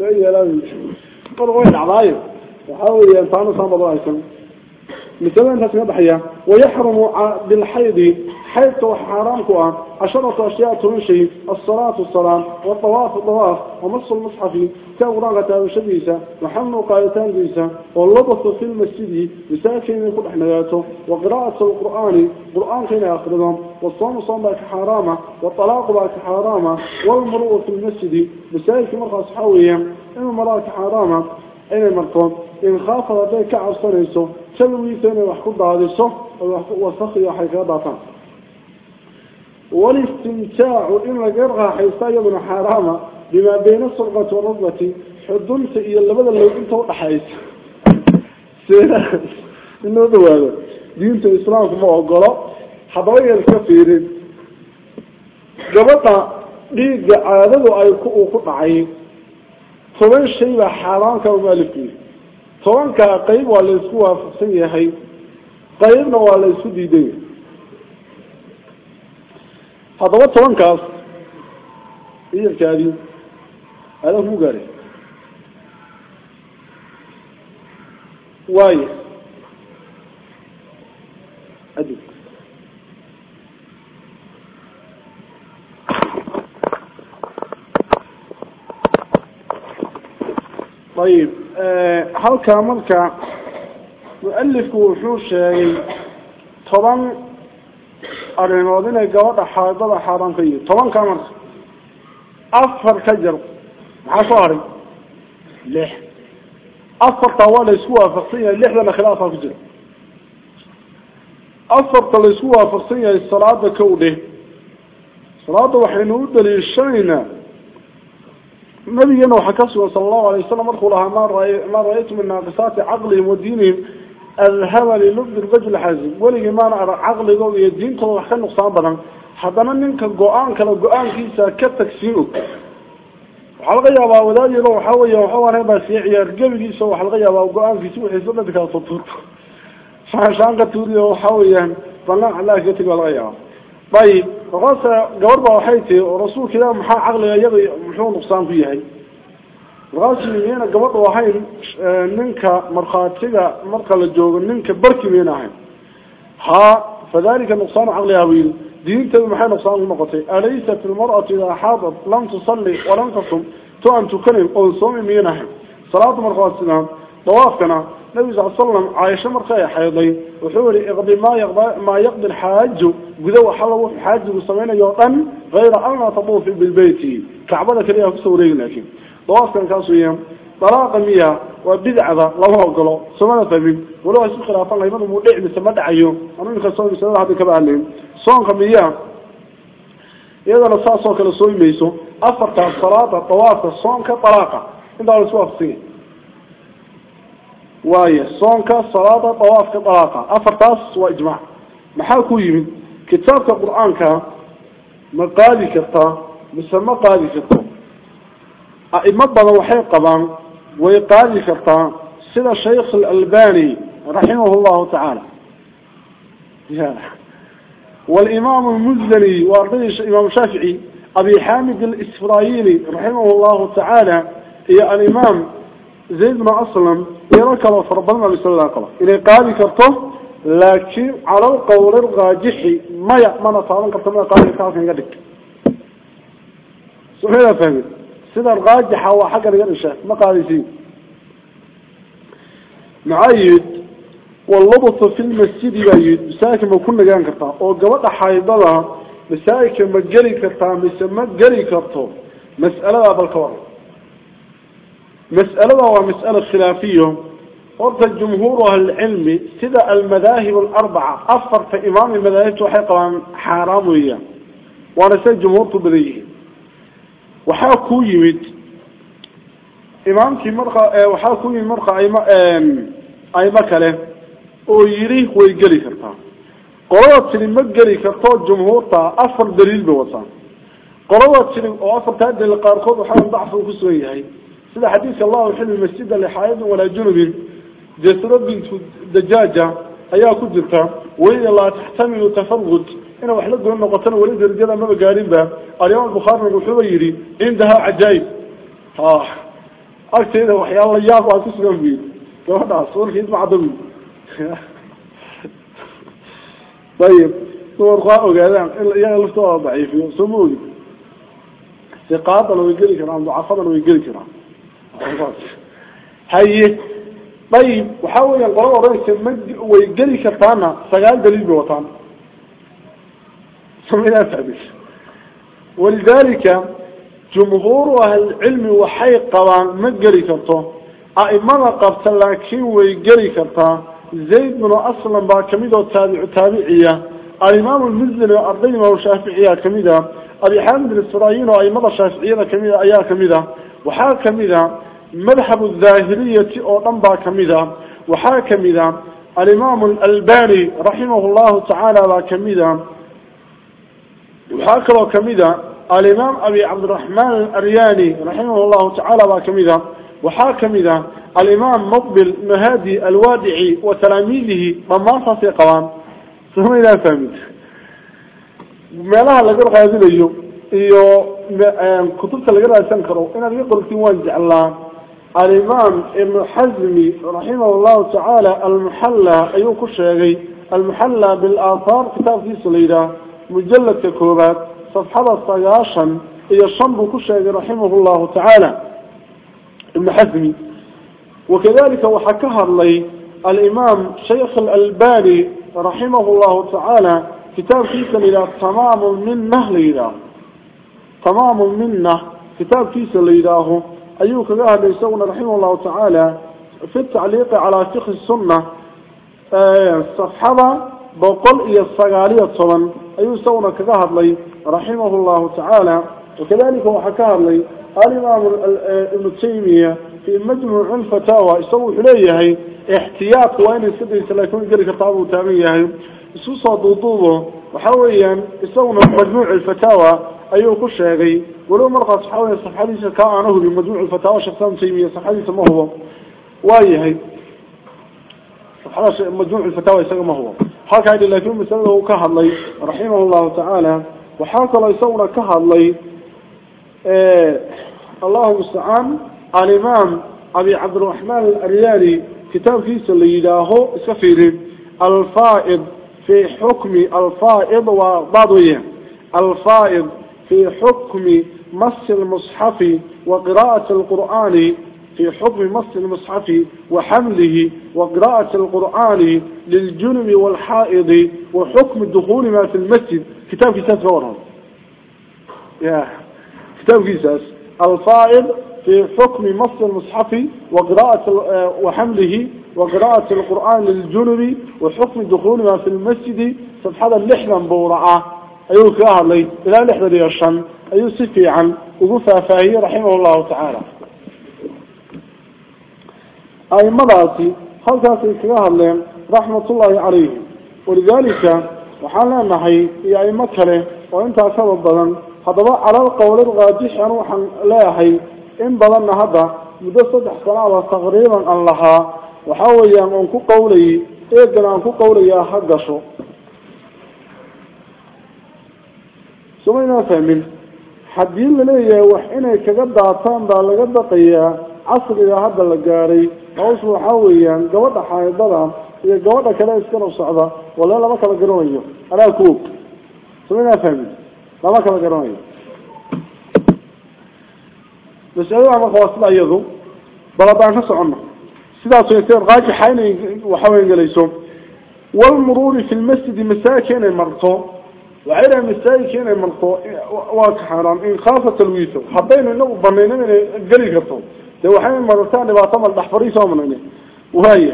ماي لا طلعوا العبايب وحاول ينفعوا صمد الله مثلا الناس ما ويحرم بالحيض حيث حرامك عشرة أشياء تنشي الصلاة الصلاة والطواف الطواف ومص المصحف كأوراغة وشديسة وحمل قايتان ديسة واللبط في المسجد بساكن من كل حنياته وقراءة القرآن قرآن كان يأخذهم والصوم صوم باك حرامة والطلاق باك حرامة والمروء في المسجد بساكن مرخص حويا إما مراك حرامة أين مرقون إن خاف عصريسو تلوي ثاني وحكو ضادسو وصخي walistimtaacu in laga raaxaysta iyaduna xaaraama bimaa bayna surqati warubati xudunta iyo labada low inta udhaxaysa inoo dhawaado diinta islaamku ma ogolo haddaba yaan iska fiirin gabadha dhiigga caadadu ay uu ku dhacay toban shay baa xaaraamka umaalifkiisa tobankaa qayb waa la isku waafaqsan yahay qaybna waa la isku هذا طبعاً كاس إيه الكابي؟ هذا مو قاري واي. أدوك. طيب آه، هل كاملك مؤلف وحوش طبعاً arrimood inay gabadha xaadada xaaraan ka yihi tobankaa marka afar ka jar maxaa soo haray lix afartaa waa la isku waafaqsan yahay lixdana khilaafaa ku jira afarta la isku waafaqsan yahay salaada kow dheh salaada waxaynu u daliishanaynaa nabigeena waxaa ka sugan sala allahu alay wasalam markuu lahaa ma ra ma ra-aytu min naaqisaati caqlihim wa diinihim adhaba lilubdi rajul xaazim weligii maana adan caqligooda iyo diintooda wax ka nuqsaan badan haddana ninka go'aan kale go'aankiisa ka tag sii og waxaa laga yaabaa wadaadiiba waxa weeye waxaanbaa sii ciyaar gebigiisa waxaa laga yaabaa go'aankiisa wixiisa dadkaasa tuur shaanshaanka tuuriyo waxa weeyaan balan allahi ka baa laga yaabaa ayib markaasa gabar baa waxay tihi oo rasuulka maxaa caqliga iyada muxuu nuqsaan ku yahay miyayna gabadhu ahayn ninka markhaatiga marka la joogo ninka barki miyayna ahayn. Ha fadalika nuqsaanu caqliha buu maxay nuqsaan ku noqotay? Alaysat ilmar'atu idaa xaadat lam tusalli walam tasum to aan tukanayn oon soomi miyayna ahayn. Salaada marka waa sidaa dawaafkana nabi sal slam markay xayday wuxuu yihi iqdi maa yaqdi alxaaju. Guda waxa lagu xaajigu samaynayo dhan hayra anna taduufi bilbeyti kacbada kaliya ku soo wareegi laakiin dawaafkan kaas weeyaan dalaaqa miya waa bidcada lama ogolo somada fahmin walow isku khilaafan laymadu muu dhici mise ma dhacayo anu ninka soo masalada hadda kaba hadlayn soonka miya iyadana saas oo kale soomi mayso afartaas salaada dawaafka soonka dalaaqa intaa la isku waafaqsanya waaye soonka salaada dawaafka dalaaqa afartaas waa ijmaac maxaa ku yimid أئمة بدن وحي قبان ويقاضي كرتا سيدا شيخ الألباني رحمه الله تعالى. والإمام المزني وأرضي الإمام الشافعي أبي حامد الإسرائيلي رحمه الله تعالى هي الإمام زيد بن أسلم يركض فربنا الله قال إلي قاضي كرته لكن على القول الراجحي ما يأمن طالما كرته ما قاضي كرته قدك سبحانه فهمت سيدا الراجحة وحق الغرشة ما قادسين معايد واللبط في المسجد بايد مساكن ما كنا جان كرتا. أو قبضة حايضة مساكن ما جري كرتا مسا جري كرتا مسألة بالكوار مسألة ومسألة خلافية. قلت الجمهور العلمي سيدا المذاهب الأربعة أفر في إمام المذاهب وحيقا حرام وياه وأنا سيد جمهور تبذيه waxaa ku yimid imaamkii marka waxaa ku yimid marka ayma ayma kale oo yiri way geli kartaa. Qolada tiri ma geli karto jumhuurta afar daliil bay wataan. Qolada tiri oo afartaa daliil qaarkood waxaa dacfu ku sugan yahay. Sida xadiiska allahu xilmi masjida lixaayadin walaa junubin jasro bintu dajaaja ayaa ku jirta weliya laa taxtamilu tafarud inaan wax la goon noqotona weli darajada maba gaarinba alimaam bukhaari wuxuuba yidhi cindahaa cajaaib ah, agteeda waxyaaba yaab ah a kusugan bu yii gabadhaas warkiisma cadda <laughs> ayib dumarku ha ogaadaan iyaga laftooda daciifiyo soo ma ogin siqaadana way geli karaan ducafadana way geli karaan. <laughs> Haye ayib waxa weeyaan qolada odhanaysa ma way geli kartaana sagaal daliil bay wataan. سمعنا فهمش ولذلك جمهور أهل العلم وحي قوان ما قري كرته أئمنا قبت لكن ويقري زيد من أصلا با كميدة تابع تابعية. الإمام المزل أرضين وشافعية كميدة. أبي حامد الإسرائيل وأئمة الشافعية كميدة أيا كميدة. وحا كميدة. مذهب الظاهرية أو با كميدة. وحا كميدة. الإمام الألباني رحمه الله تعالى waxaa kaloo ka mid a ah alimaam abi cabdiraxmaan alaryani raximah llahu tacaala baa ka mid a ah. waxaa ka mid a ah alimaam muqbil mahadi alwaadici wa talaamiidihi dhammaantaasay qabaan. Samaynaa fahmid meelaha laga raadinayo iyo kutubta laga raadsan karo inaad iga qortin waan jeclaa. Alimaam ibnu xazmi raximah llahu tacaala almuxalla ayuu ku sheegay. Almuxalla bilaahaar kitaabkiisa la yidhaah مجلد كوبات صفحة الصياشا هي الشنب كشيء رحمه الله تعالى. ابن حزمي وكذلك وحكها لي الإمام شيخ الألباني رحمه الله تعالى كتاب كيسا إلى تمام من نهل إله تمام منه كتاب كيسا لإله أيوك قاعد يسون رحمه الله تعالى في التعليق على فقه السنة. صفحة بقول إيا الصقالية طبعا أيو سونا كذهب لي رحمه الله تعالى وكذلك هو حكاه لي الإمام ابن تيمية في مجموع الفتاوى يسوي إليه احتياط وين يسدي لكن يقول كتاب وتاميه سوسة ضوضوه وحويا يسوون مجموع الفتاوى أيوه كل شيء ولو مرقى صحاوي الصفحة كأنه بمجموع الفتاوى شخصان تيمية صفحة ما هو وايه صفحة مجموع الفتاوى يسوي ما هو halkaa idhi laakiin masalada uu ka hadlay raximah allahu tacaala waxaa kaloo isaguna ka hadlay allahu mustacaan alimaam abi cabdiraxmaan alaryaani kitaabkiisa la yidhaaho iska fiirin alfaaid fi xukmi alfaaid waa baad weya alfaaid fi xukmi masi lmusxafi wa qiraa'ati alqur'aani في حكم مس المصحف وحمله وقراءة القرآن للجنب والحائض وحكم الدخول ما في المسجد. كتاب كيساس فورهم يا كتاب كيساس الفائض في حكم مص المصحف وقراءة وحمله وقراءة القرآن للجنب وحكم دخول ما في المسجد. صفحة اللحظة مبورعة أيوه كاها لي. إلى لحظة ديشان أيوه سفي عن وقفها فهي رحمه الله تعالى. aimadaasi halkaasay kaga hadleen raxmatullaahi calayhim. Walidaalika waxaan leenahay iyo aimo kale oo intaasaba badan haddaba calal qowlad raajix an waxaan leeyahay in badanna hadda muddo saddex sanaada taqriiban aan lahaa waxa weeyaan oon ku qawlayay eegan aan ku qawlayaa ha gasho. Sumaynaa fahmin? Haddii la leeyahay wax inay kaga daataan baa laga baqayaa عصر إذا هذا اللقاري هوس وحاويا قوضة حايضة إذا قوضة كلا يسكنوا صعبة ولا لا ما كلا قرونيه أنا كوك سمينا فهمين لا ما كلا قرونيه مسألة عن خواصل أيضا بلطان كسعنا سيدا سيطير غاجي حين وحاوين قليسون والمرور في المسجد مساكين المرطو وعيرا مساكين المرطو واكحرام إن خافت الويثو حطين إنه بمينين قلي لو حين مرتان باتم الأحفري سومنين وهي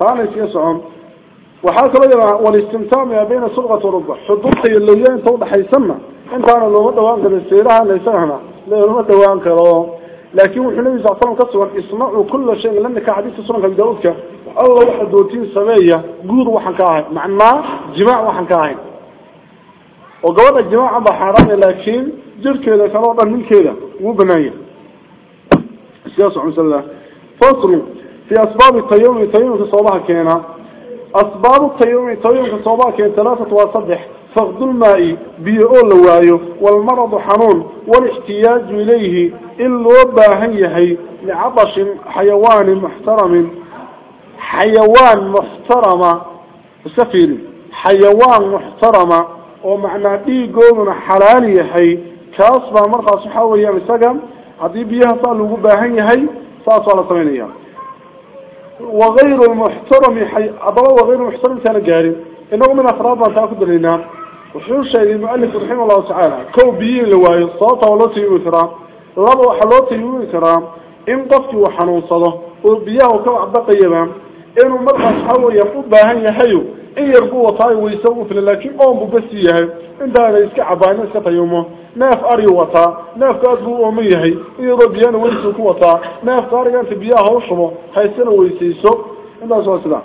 فأنا سيسعون وحاك رجل والاستمتاع ما بين سرغة وربع. حدودتي اللويين توضح يسمى. انت أنا لو مدوان قد السيرها ليس هنا لو مدوان كرام لكن النبي صلى الله عليه وسلم كسر اسمعوا كل شيء لأنك حديث في داودك الله واحد دوتين سمية جود وحن كاهن. معناه جماع وحن كاهن. وقول الجماعة بحرام لكن جر كذا كان وضع من كذا مو بناية سياسة عن الله فصل في أسباب التيوم التيوم في صوبها كينا. أسباب التيوم التيوم في صوبها كينا. ثلاثة وصدح فقد الماء بيئول وايو والمرض حنون والاحتياج إليه إلا باهيه لعطش حيوان محترم. حيوان محترم. سفير حيوان محترم. ومعنى ديقو من حلال يحي كاصبا مرقى يا مساقم هذه بيها صالوا باهيه صاصوا على ثمانية وغير المحترم حي... أضوى وغير المحترم كان قاري إنه من أفراد ما تأخذ لنا وحول شيء المؤلف رحمه الله تعالى كو بيين لواي الصوت كرام لابا وحلو تيوي كرام إن قفتي وحنون صده وبياه كو عبد إنه مرقى صحاوة يقول باهن يحيو إن يربو وطاي ويسوي في لكن أم ببسيه إنت هذا يسكع عبانا يسكع يومه ناف أري وطا ناف كأدبو أميهي إيضا بيانا ويسوك وطا ناف كاري أنت بياه وشبه هايسنا ويسيسو إنت سوى سلام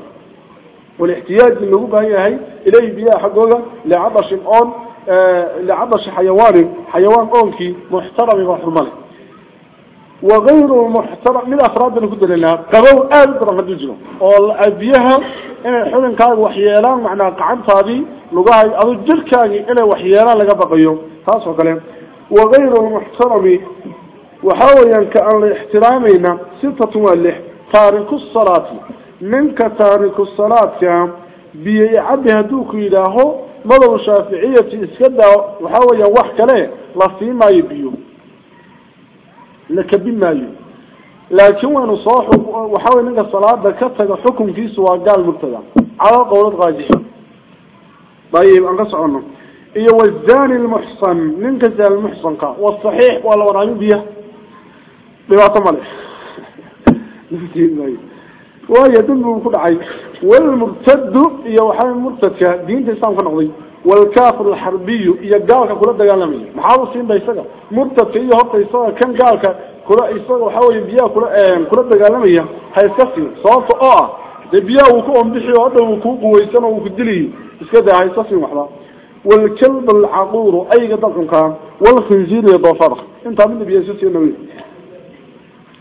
والاحتياج اللي هو بهي إليه بياه حقوقا لعطش أون آه لعطش حيوان أونكي محترم وحرمالي وغير محترم من أفراد اللي كنت لله قبو آل درم الدجل والأبيها إن حلن كان وحيالان معنا قعن طابي لقاها أضو جركاني إلى وحيالان لقبق يوم تاسو كلام وغير المحترم وحاول كأن الاحترامين ستة مؤلح تارك الصلاة منك تارك الصلاة كان بيعبي هدوك إلهه مضو شافعية إسكدا وحاول يوحك له لفيما يبيو لكبين مايو. لكن وأنا صاحب وحاول منك الصلاة كتك حكم في سواء قال مبتدا على قولة غاجح طيب انقص عنه إيه والزاني المحصن؟ منك الزاني المحصن كا. والصحيح ولا وراني بيه بواطم عليه وهي دنبه كل عين والمرتد إيه وحاول مرتد دين تسام كنقضي والكافر الحربي إيه قالك كل دقالمي محاول سين بيساق مرتد إيه هبط يساق كان قالك kula isaga waxa weeye biyaha kula kula dagaalamaya ha iska siin sababta oo ah dee biyaha uu ku ombixi oo hadha uu kuu quweysan oo uu ku diliyi iska daa ha iska siin waxba والكلب العقور أي قدر كان والخنزير يضافر انت من بيسوس النبي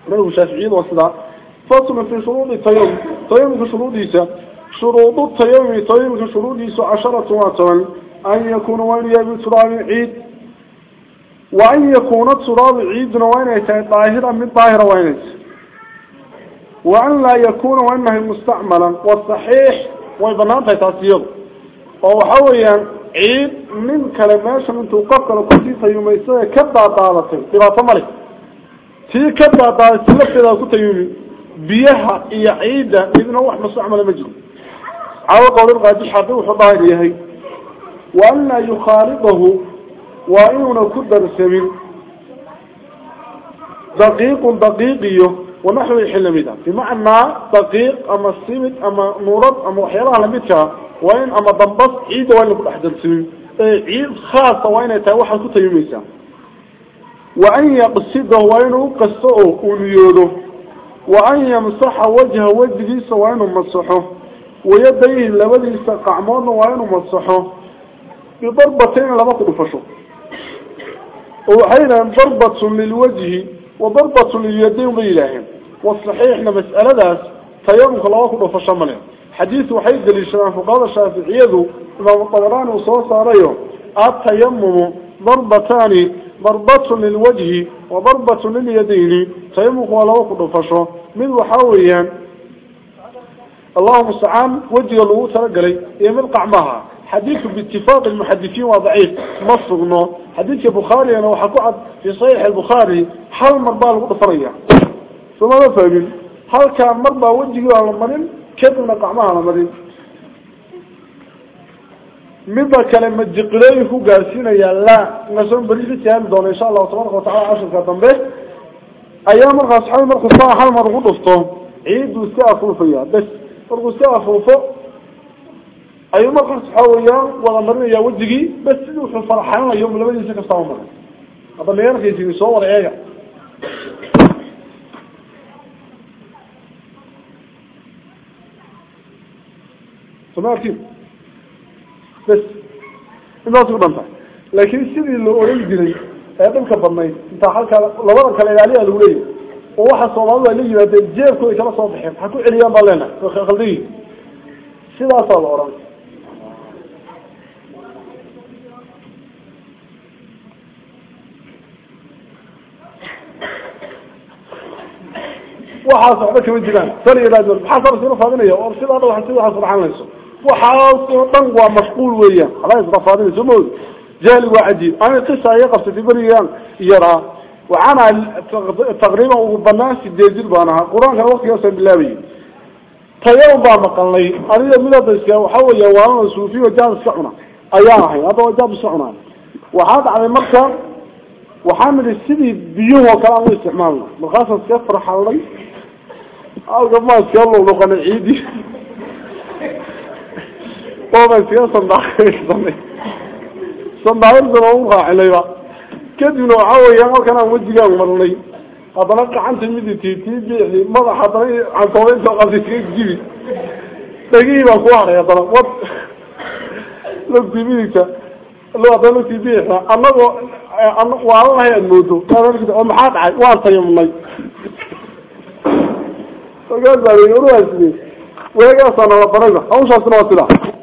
من الشافعيين والصدع فصل في شروط التيمم تيمم في شروط ديسا شروط التيمم تيمم في شروط ديسا عشرة واتوا أن يكون وين يبي تراب عيد وأن يكون تراب عيد وين يتعي طاهرا من طاهرة وين وأن لا يكون وإنه مستعملا والصحيح ويبنانته تأثير وحويا عيد من كلمات من توقف يوميسا كبدا دالتي دباطه ملك تي كبدا دالتي لفتها كنت يومي بيها iyo ciida idna wax mustacmal ma qowl qaadi xadu wuxuu baahiyahay wa anna yukhalidahu wa inuna ku darsamin daqiiq daqiiqiyo ونحو الحلميدا بمعنى دقيق أما السمد أما نورد أما وحيالها لمدك وين أما ضمبط عيد وين يكون أحد السمين. عيد خاصة وين يتوحى كتا يميسا وأن يقصده وين قصده ونيوده وأن يمسح وجه وجهه وين مسحه. ويديه لبديس قعمان وين مسحه بضربتين لما قدفشه وحين ضربة للوجه وضربة لليدين بإلههم والصحيح إن مسألة داس تيمك الله أخذ فشمله حديث وحيد للشرام فقال الشافعي إمام الطبران وصوص عليه. التيمم ضربتان. ضربة للوجه وضربة لليدين. تيمك الله أخذ فشه من وحاويا اللهم استعان وجه الله ترقلي يمل قعمها. حديث باتفاق المحدثين وضعيف مصرنا حديث البخاري أنا وحكوعد في صحيح البخاري حل مرضى الغطفرية ثم ما فهمين؟ هل كان مرضى وجهه على المرين كيف نقعمها على المرين ماذا كلمة جقليه قارسين يا لا نسون بريد تيام دون إن شاء الله تبارك وتعالى عشر كتن به. أيام مرخص حال مرخص صاحة حال مرغوط أفطه عيد وستأفوا markuu si afuufo ayuu markaas waxa weyaan wada marinaya wejigii bas sidii wuxuu farxanayo labadiisa kastaaba maray hadda meerkiisi soo wada eega somaarkin bas intaas ugu dhanta laakin sidii la oran jiray ee dhulka badnayd intaa halkaa labada kale ilaaliyaa lagu leeyahy وواحد صومالي اللي يبدأ الجيركو إيش الله صوبحين حكو عليان بالينا خلدي سيدا صال أوران وحاصل عبك من جلان سري إلى جلان حصل سيدا فاضنية ورسيدا الله حسيدا حصل عمان سو وحاصل طنق ومشقول ويا الله يصدى فاضنية سمود جالي واحد جيب أنا قصة هي قصة في بريان يرى وعمل تقريبا وبناء سيدي البانها قرآن كان وقت يوسف بلابي. طيب بعض مقالي أريد من هذا الشيء وحول يوالنا السوفي وجاب السعنة أياه هذا وجاب السعنة وحاط على مكة. وحامل السيدي بيوه وكلام الاستعمال مخاصة سيفر حالي. أو كما سيالله ونقل العيدي طبعا سيال صندوق صندوق صندوق صندوق صندوق صندوق kadibna waxaa weeyaan halkan aan wejigaan marnay. Haddana gacanta miditi tii biixi madax haddana cantooleynta qabsi iskaga jibi. Dhegihii baan ku haray haddana. Wad <laughs> lugtii midigta haddana lugtii biixda annagoo waa lahay aad moodo. Oo maxaa dhacay? Waan tayamnay. Markaasaaruwaaside weegaasaana la barayba hawshaasna waa sidaa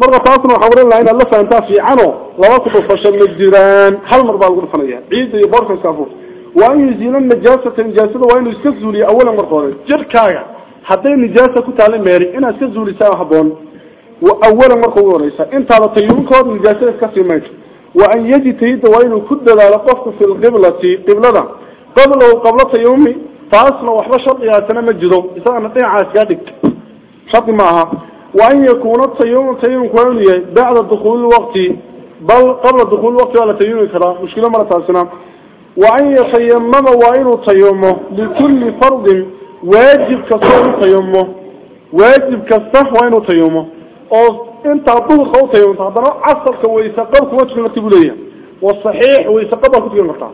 marka taasna waxaa oran laha inaad la fahantaa fiicano. Laba ku dhufasho ma jiraan. Hal mar baa lagu dhufanaya. Ciidda iyo boorka iska waa in yuziila najaasata nijaasada waa inuu iska zuuliyo awalan marka hore. Jirkaaga hadday nijaasa ku taala meeri inaad iska zuulisaa haboon awalan marka ugu horeysa. Intaada tayuunkood nijaasada iska sii maynto wa an yajtahida waa inuu ku dadaalo qofku fi lqiblati qiblada. Qablahu qabla tayumi taasna waxba shardigaasana ma jiro. Isagana dhinacaas kaa dhig. Shardi maaha وأن يكون التيوم التيوم كوانية بعد دخول الوقت بل قبل دخول الوقت ولا تيوم كرا مشكلة مرة سنة وأن يتيمم وإنه تيومه لكل فرض واجب كسر تيومه واجب كسر وإنه تيومه أو انت عطوه خوطة يوم تحضر عصر تكون مكتب ليه والصحيح ويسا قبل كتب المكتب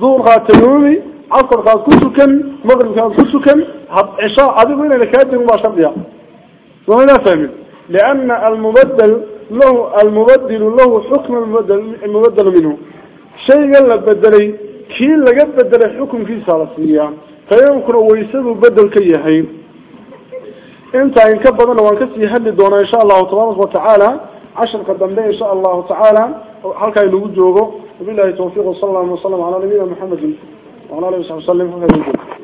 ظهر قاتلوني عصر كسكن مغرب قاد كسكن عشاء عدو إلى الكاتب مباشرة وهنا فهمت لأن المبدل له المبدل له حكم المبدل, المبدل منه. شيء قال بدلي كي لقد بدل الحكم في سالسية فيمكن ويسد بدل كيهين انت إن كبدنا وإن كسي حل دونا إن شاء الله تبارك وتعالى عشر قدام إن شاء الله تعالى. halka lagu joogo billahi tawfiiq sallallahu alayhi wa sallam ala nabiyina muhammad wa ala alihi wa